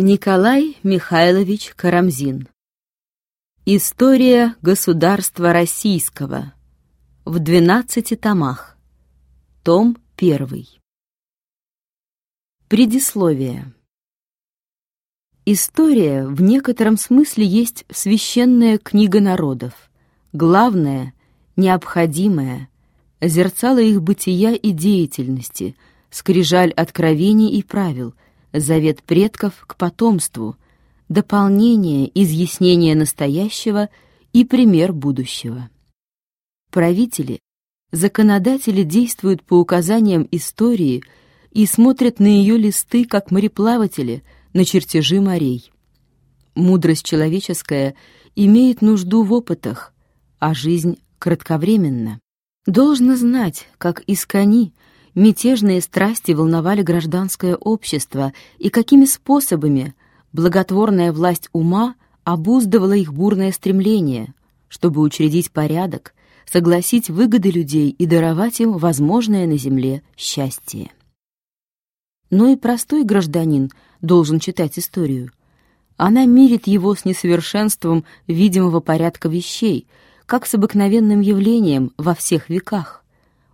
Николай Михайлович Карамзин. История государства российского. В двенадцати томах. Том первый. Предисловие. История в некотором смысле есть священная книга народов, главная, необходимая, зерцало их бытия и деятельности, скрижаль откровений и правил — завет предков к потомству, дополнение, изъяснение настоящего и пример будущего. Правители, законодатели действуют по указаниям истории и смотрят на ее листы, как мореплаватели, на чертежи морей. Мудрость человеческая имеет нужду в опытах, а жизнь кратковременна. Должно знать, как искони — мятежные страсти волновали гражданское общество и какими способами благотворная власть ума обуздывала их бурное стремление, чтобы учредить порядок, согласить выгоды людей и даровать им возможное на земле счастье. Но и простой гражданин должен читать историю. Она мирит его с несовершенством видимого порядка вещей, как с обыкновенным явлением во всех веках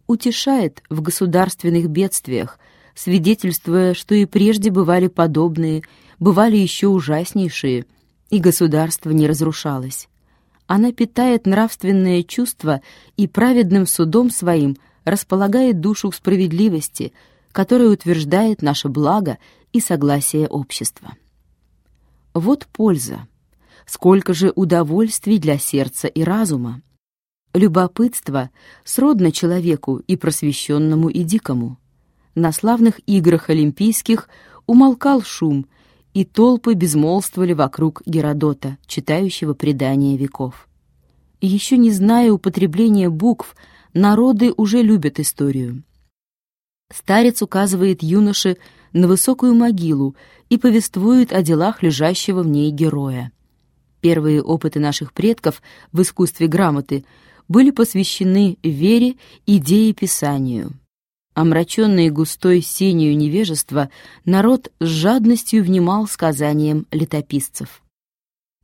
утешает в государственных бедствиях, свидетельствуя, что и прежде бывали подобные, бывали еще ужаснейшие, и государство не разрушалось. Она питает нравственное чувство и праведным судом своим располагает душу к справедливости, которая утверждает наше благо и согласие общества. Вот польза. Сколько же удовольствий для сердца и разума. Любопытство сродно человеку и просвещенному, и дикому. На славных играх олимпийских умолкал шум, и толпы безмолвствовали вокруг Геродота, читающего предания веков. Еще не зная употребления букв, народы уже любят историю. Старец указывает юноше на высокую могилу и повествует о делах лежащего в ней героя. Первые опыты наших предков в искусстве грамоты — были посвящены вере и дееписанию. Омраченный густой сенью невежества, народ с жадностью внимал сказаниям летописцев.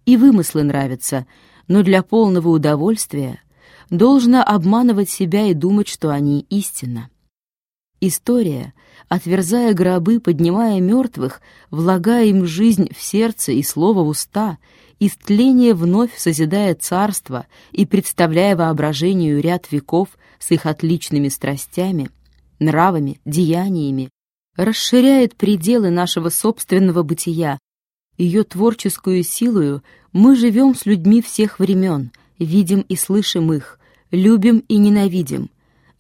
И вымыслы нравятся, но для полного удовольствия должно обманывать себя и думать, что они истина. История, отверзая гробы, поднимая мертвых, влагая им жизнь в сердце и слово в уста, истление вновь созидая царство и представляя воображению ряд веков с их отличными страстями, нравами, деяниями, расширяет пределы нашего собственного бытия. Ее творческую силою мы живем с людьми всех времен, видим и слышим их, любим и ненавидим.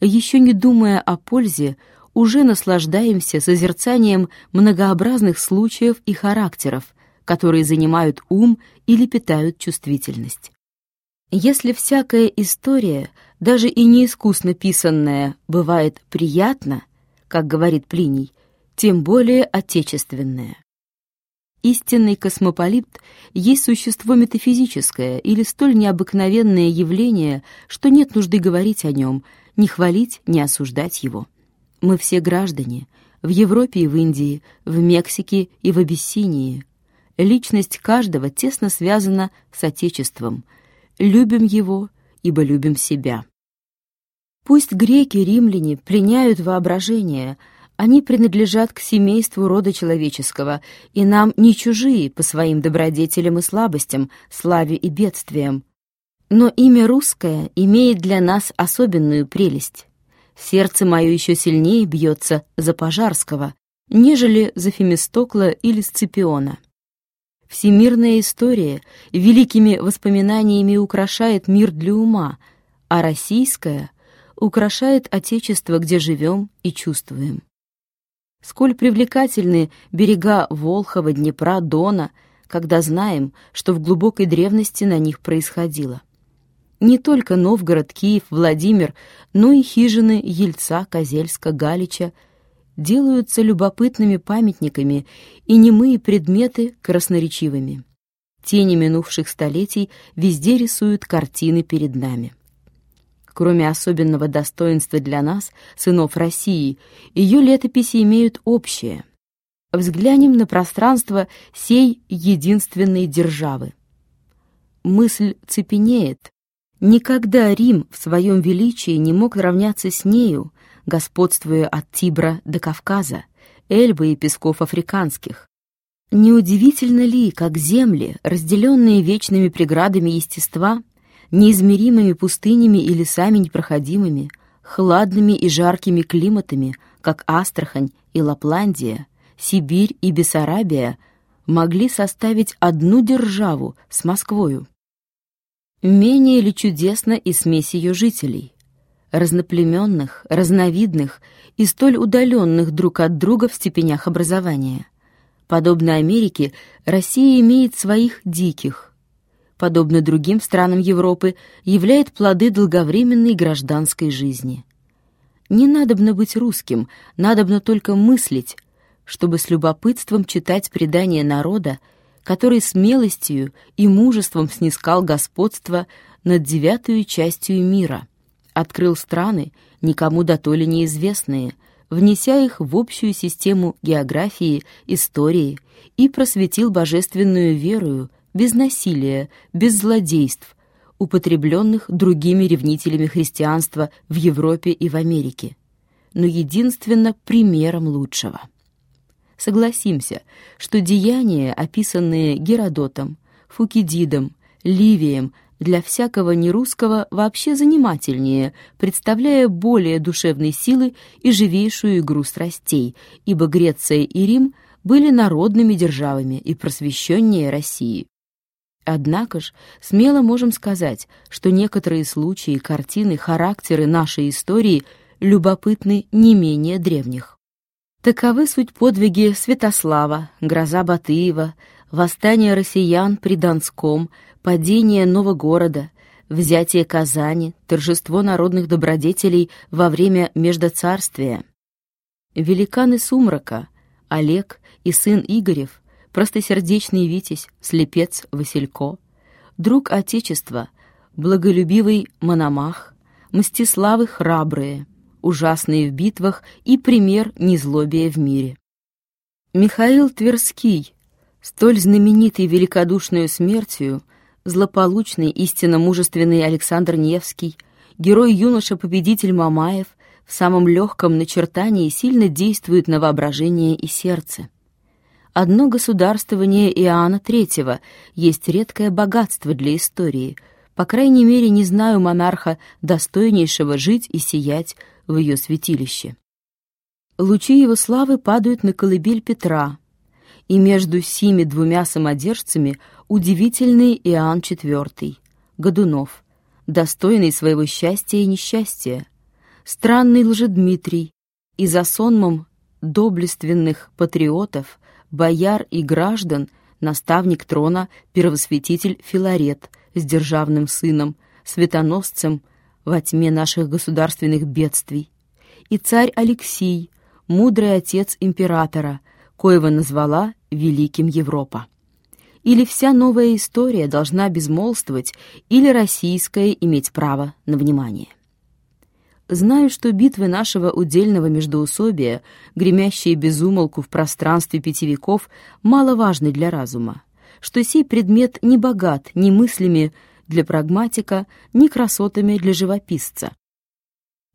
Еще не думая о пользе, уже наслаждаемся созерцанием многообразных случаев и характеров, которые занимают ум или питают чувствительность. Если всякая история, даже и неискусно писанная, бывает приятна, как говорит Плиний, тем более отечественная. Истинный космополит есть существо метафизическое или столь необыкновенное явление, что нет нужды говорить о нем, не хвалить, не осуждать его. Мы все граждане, в Европе и в Индии, в Мексике и в Абиссинии, Личность каждого тесно связана с Отечеством. Любим его, ибо любим себя. Пусть греки, римляне пленяют воображение, они принадлежат к семейству рода человеческого, и нам не чужие по своим добродетелям и слабостям, славе и бедствиям. Но имя русское имеет для нас особенную прелесть. Сердце мое еще сильнее бьется за Пожарского, нежели за Фемистокла или Сципиона. Всемирная история великими воспоминаниями украшает мир для ума, а российская украшает отечество, где живем и чувствуем. Сколь привлекательны берега Волхова, Днепра, Дона, когда знаем, что в глубокой древности на них происходило. Не только Новгород, Киев, Владимир, но и хижины Ельца, Козельска, Галича — делаются любопытными памятниками и немые предметы красноречивыми. Тени минувших столетий везде рисуют картины перед нами. Кроме особенного достоинства для нас, сынов России, ее летописи имеют общее. Взглянем на пространство сей единственной державы. Мысль цепенеет. Никогда Рим в своем величии не мог равняться с нею, господствуя от Тибра до Кавказа, Эльбы и песков африканских. Неудивительно ли, как земли, разделенные вечными преградами естества, неизмеримыми пустынями и лесами непроходимыми, хладными и жаркими климатами, как Астрахань и Лапландия, Сибирь и Бессарабия, могли составить одну державу с Москвою? Менее ли чудесно и смесь ее жителей? Разноплеменных, разновидных и столь удаленных друг от друга в степенях образования. Подобно Америке, Россия имеет своих диких. Подобно другим странам Европы, являет плоды долговременной гражданской жизни. Не надобно быть русским, надобно только мыслить, чтобы с любопытством читать предания народа, который смелостью и мужеством снискал господство над девятую частью мира, открыл страны, никому дотоле неизвестные, внеся их в общую систему географии, истории и просветил божественную верою, без насилия, без злодейств, употребленных другими ревнителями христианства в Европе и в Америке, но единственно примером лучшего. Согласимся, что деяния, описанные Геродотом, Фукидидом, Ливием, для всякого нерусского вообще занимательнее, представляя более душевной силы и живейшую игру страстей, ибо Греция и Рим были народными державами и просвещеннее России. Однако ж, смело можем сказать, что некоторые случаи, картины, характеры нашей истории любопытны не менее древних. Таковы суть подвиги Святослава, гроза Батыева, восстание россиян при Донском, падение Новогорода, взятие Казани, торжество народных добродетелей во время Междоцарствия. Великаны Сумрака, Олег и сын Игорев, простосердечный Витязь, слепец Василько, друг Отечества, благолюбивый Мономах, Мстиславы храбрые, ужасные в битвах и пример незлобия в мире. Михаил Тверский, столь знаменитый великодушную смертью, злополучный, истинно мужественный Александр Невский, герой-юноша-победитель Мамаев в самом легком начертании сильно действует на воображение и сердце. Одно государствование Иоанна III есть редкое богатство для истории. По крайней мере, не знаю монарха, достойнейшего жить и сиять в ее святилище. Лучи его славы падают на колыбель Петра, и между сими двумя самодержцами удивительный Иоанн IV, Годунов, достойный своего счастья и несчастья, странный Лжедмитрий, и за сонмом доблественных патриотов, бояр и граждан наставник трона первосвятитель Филарет с державным сыном, светоносцем во тьме наших государственных бедствий, и царь Алексий, мудрый отец императора, коего назвала великим Европа или вся новая история должна безмолвствовать, или российская иметь право на внимание. Знаю, что битвы нашего удельного междоусобия, гремящие безумолку в пространстве пяти веков, мало важны для разума, что сей предмет не богат ни мыслями для прагматика, ни красотами для живописца.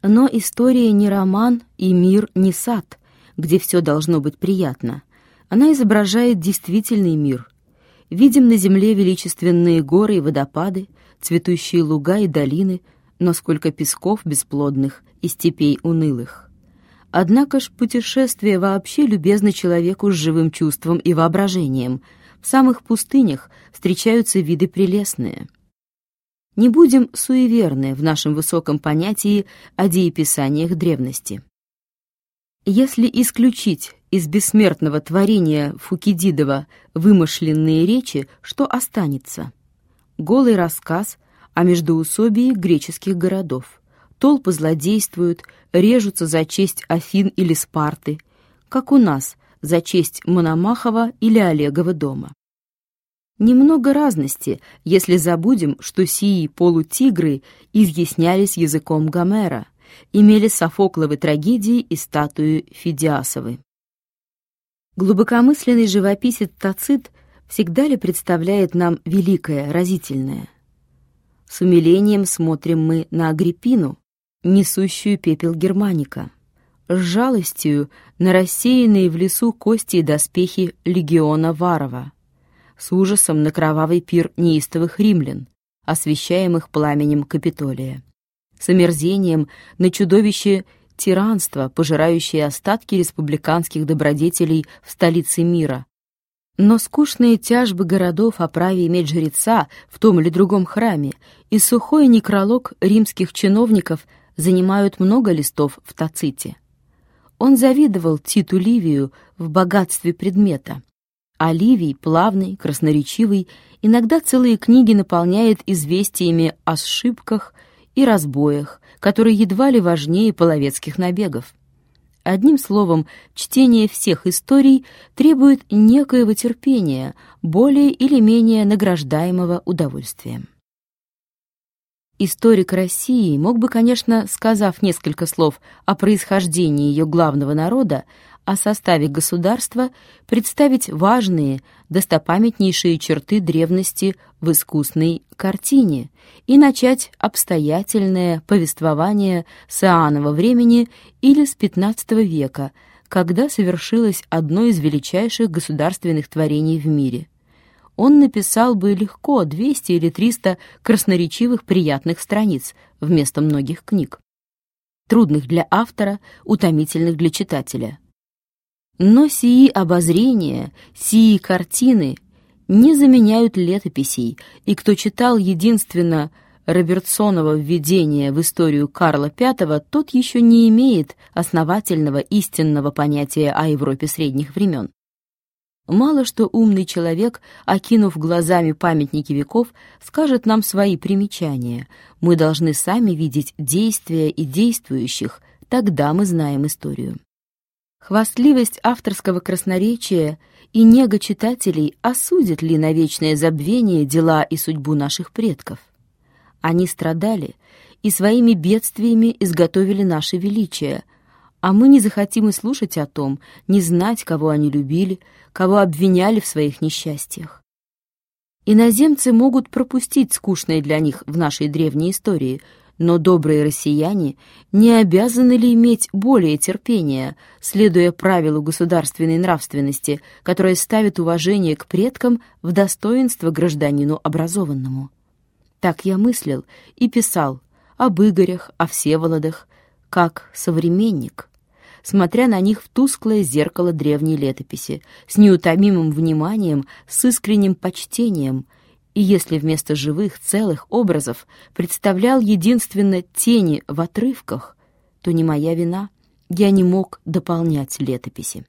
Но история не роман и мир не сад, где все должно быть приятно. Она изображает действительный мир — Видим на земле величественные горы и водопады, цветущие луга и долины, но сколько песков бесплодных и степей унылых. Однако ж путешествие вообще любезно человеку с живым чувством и воображением. В самых пустынях встречаются виды прелестные. Не будем суеверны в нашем высоком понятии о дееписаниях древности. Если исключить из бессмертного творения Фукидидова вымышленные речи, что останется? Голый рассказ о междоусобии греческих городов. Толпы злодействуют, режутся за честь Афин или Спарты, как у нас за честь Мономахова или Олегова дома. Немного разности, если забудем, что сии полутигры изъяснялись языком Гомера – имели Софокловы трагедии и статуи Фидиасовы. Глубокомысленный живописец Тацит всегда ли представляет нам великое, разительное? С умилением смотрим мы на Агриппину, несущую пепел Германика, с жалостью на рассеянные в лесу кости и доспехи легиона Варова, с ужасом на кровавый пир неистовых римлян, освещаемых пламенем Капитолия, с омерзением на чудовище тиранства, пожирающее остатки республиканских добродетелей в столице мира. Но скучные тяжбы городов о праве иметь жреца в том или другом храме и сухой некролог римских чиновников занимают много листов в Таците. Он завидовал Титу Ливию в богатстве предмета, а Ливий, плавный, красноречивый, иногда целые книги наполняет известиями о ошибках и разбоях, которые едва ли важнее половецких набегов. Одним словом, чтение всех историй требует некоего терпения, более или менее награждаемого удовольствием. Историк России мог бы, конечно, сказав несколько слов о происхождении ее главного народа, о составе государства, представить важные, достопамятнейшие черты древности в искусной картине и начать обстоятельное повествование с Иоаннова времени или с XV века, когда совершилось одно из величайших государственных творений в мире – он написал бы легко 200 или 300 красноречивых приятных страниц вместо многих книг. Трудных для автора, утомительных для читателя. Но сии обозрения, сии картины не заменяют летописей, и кто читал единственно Робертсонова введение в историю Карла V, тот еще не имеет основательного истинного понятия о Европе средних времен. Мало что умный человек, окинув глазами памятники веков, скажет нам свои примечания. Мы должны сами видеть действия и действующих, тогда мы знаем историю. Хвастливость авторского красноречия и нега читателей осудят ли на вечное забвение дела и судьбу наших предков? Они страдали и своими бедствиями изготовили наше величие — а мы не захотим и слушать о том, не знать, кого они любили, кого обвиняли в своих несчастьях. Иноземцы могут пропустить скучное для них в нашей древней истории, но добрые россияне не обязаны ли иметь более терпения, следуя правилу государственной нравственности, которое ставит уважение к предкам в достоинство гражданину образованному? Так я мыслил и писал об Игорях, о Всеволодах, как современник смотря на них в тусклое зеркало древней летописи, с неутомимым вниманием, с искренним почтением, и если вместо живых, целых образов представлял единственно тени в отрывках, то не моя вина, я не мог дополнять летописи.